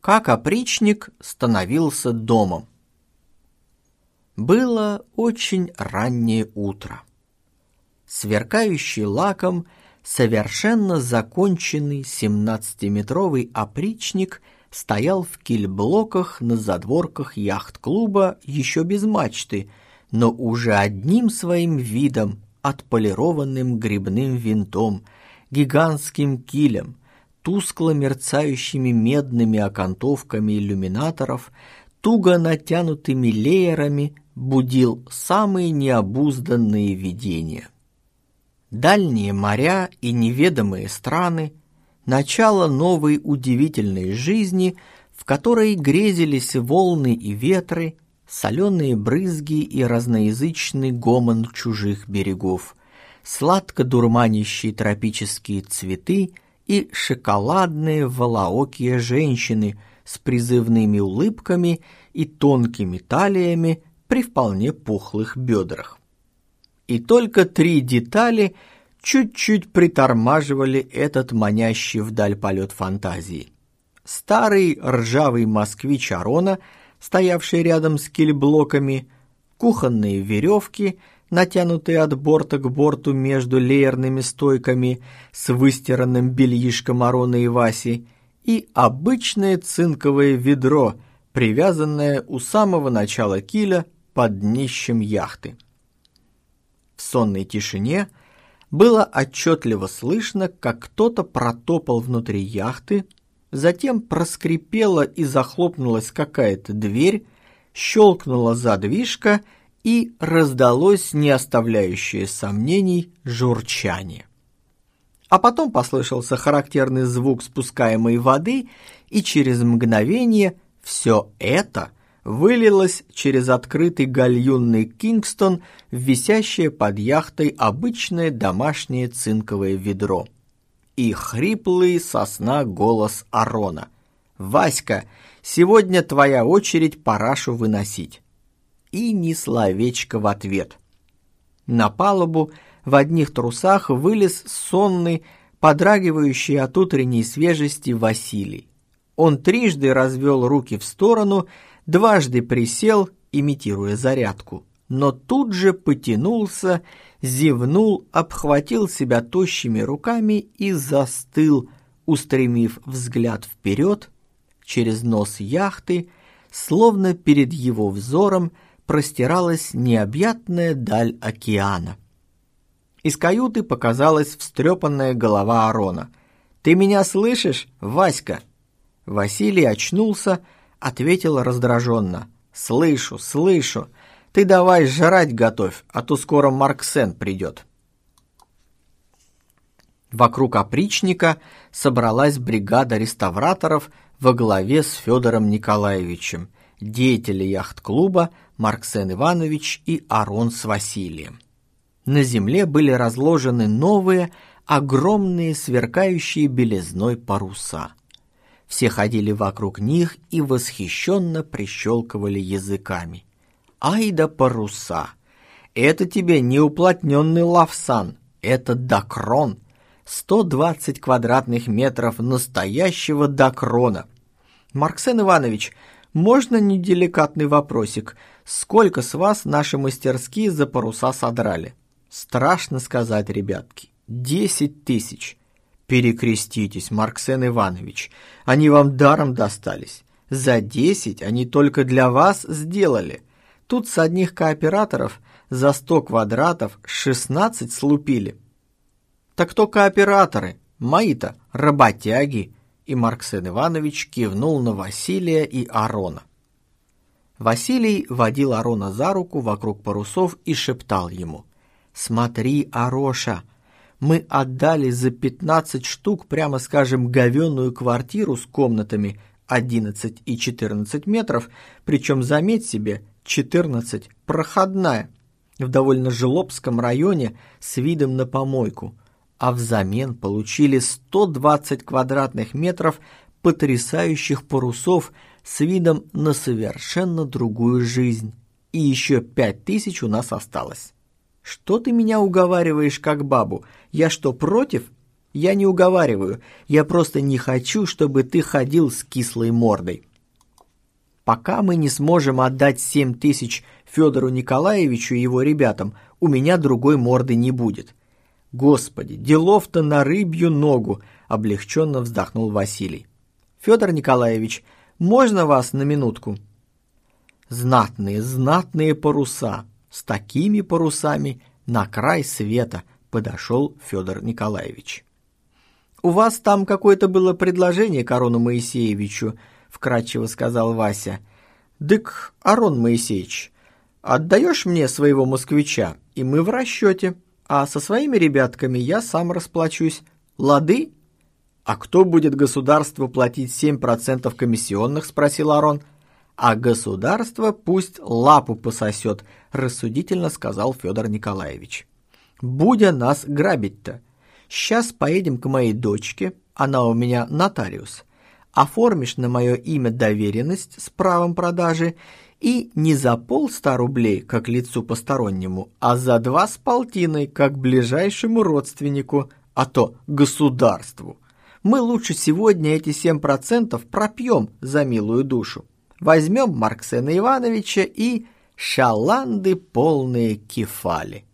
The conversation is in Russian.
как опричник становился домом. Было очень раннее утро. Сверкающий лаком, совершенно законченный семнадцатиметровый опричник стоял в кильблоках на задворках яхт-клуба еще без мачты, но уже одним своим видом, отполированным грибным винтом, гигантским килем, тускло мерцающими медными окантовками иллюминаторов, туго натянутыми леерами будил самые необузданные видения. Дальние моря и неведомые страны, начало новой удивительной жизни, в которой грезились волны и ветры, соленые брызги и разноязычный гомон чужих берегов, сладко дурманящие тропические цветы — и шоколадные волоокие женщины с призывными улыбками и тонкими талиями при вполне пухлых бедрах. И только три детали чуть-чуть притормаживали этот манящий вдаль полет фантазии. Старый ржавый москвич Арона, стоявший рядом с кильблоками, кухонные веревки — натянутые от борта к борту между леерными стойками с выстиранным бельишком Арона и Васи, и обычное цинковое ведро, привязанное у самого начала киля под днищем яхты. В сонной тишине было отчетливо слышно, как кто-то протопал внутри яхты, затем проскрипела и захлопнулась какая-то дверь, щелкнула задвижка — и раздалось не оставляющее сомнений журчание. А потом послышался характерный звук спускаемой воды, и через мгновение все это вылилось через открытый гальюнный Кингстон в висящее под яхтой обычное домашнее цинковое ведро. И хриплый сосна голос Арона. «Васька, сегодня твоя очередь парашу выносить» и ни словечка в ответ. На палубу в одних трусах вылез сонный, подрагивающий от утренней свежести Василий. Он трижды развел руки в сторону, дважды присел, имитируя зарядку, но тут же потянулся, зевнул, обхватил себя тощими руками и застыл, устремив взгляд вперед, через нос яхты, словно перед его взором – простиралась необъятная даль океана. Из каюты показалась встрепанная голова Арона. «Ты меня слышишь, Васька?» Василий очнулся, ответил раздраженно. «Слышу, слышу. Ты давай жрать готовь, а то скоро Марксен придет». Вокруг опричника собралась бригада реставраторов во главе с Федором Николаевичем, деятели яхт-клуба Марксен Иванович и Арон с Василием. На земле были разложены новые, огромные, сверкающие белизной паруса. Все ходили вокруг них и восхищенно прищелкивали языками. «Ай да паруса! Это тебе не уплотненный лавсан, это докрон!» 120 квадратных метров настоящего докрона. Марксен Иванович, можно неделикатный вопросик? Сколько с вас наши мастерские за паруса содрали? Страшно сказать, ребятки. Десять тысяч. Перекреститесь, Марксен Иванович. Они вам даром достались. За десять они только для вас сделали. Тут с одних кооператоров за сто квадратов шестнадцать слупили. Так кто кооператоры? Мои-то работяги. И Марксен Иванович кивнул на Василия и Арона. Василий водил Арона за руку вокруг парусов и шептал ему. «Смотри, Ароша, мы отдали за пятнадцать штук, прямо скажем, говенную квартиру с комнатами одиннадцать и четырнадцать метров, причем, заметь себе, четырнадцать проходная, в довольно жилобском районе с видом на помойку, а взамен получили сто двадцать квадратных метров потрясающих парусов с видом на совершенно другую жизнь. И еще пять тысяч у нас осталось. Что ты меня уговариваешь как бабу? Я что, против? Я не уговариваю, я просто не хочу, чтобы ты ходил с кислой мордой. Пока мы не сможем отдать семь тысяч Федору Николаевичу и его ребятам, у меня другой морды не будет. Господи, делов-то на рыбью ногу, облегченно вздохнул Василий. Федор Николаевич, можно вас на минутку? Знатные, знатные паруса. С такими парусами на край света подошел Федор Николаевич. «У вас там какое-то было предложение Корону Моисеевичу», — вкратчиво сказал Вася. «Дык, Арон Моисеевич, отдаешь мне своего москвича, и мы в расчете, а со своими ребятками я сам расплачусь. Лады?» «А кто будет государству платить 7% комиссионных?» — спросил Арон. «А государство пусть лапу пососет», — рассудительно сказал Федор Николаевич. «Будя нас грабить-то. Сейчас поедем к моей дочке, она у меня нотариус. Оформишь на мое имя доверенность с правом продажи и не за полста рублей, как лицу постороннему, а за два с полтиной, как ближайшему родственнику, а то государству» мы лучше сегодня эти 7% пропьем за милую душу. Возьмем Марксена Ивановича и шаланды полные кефали.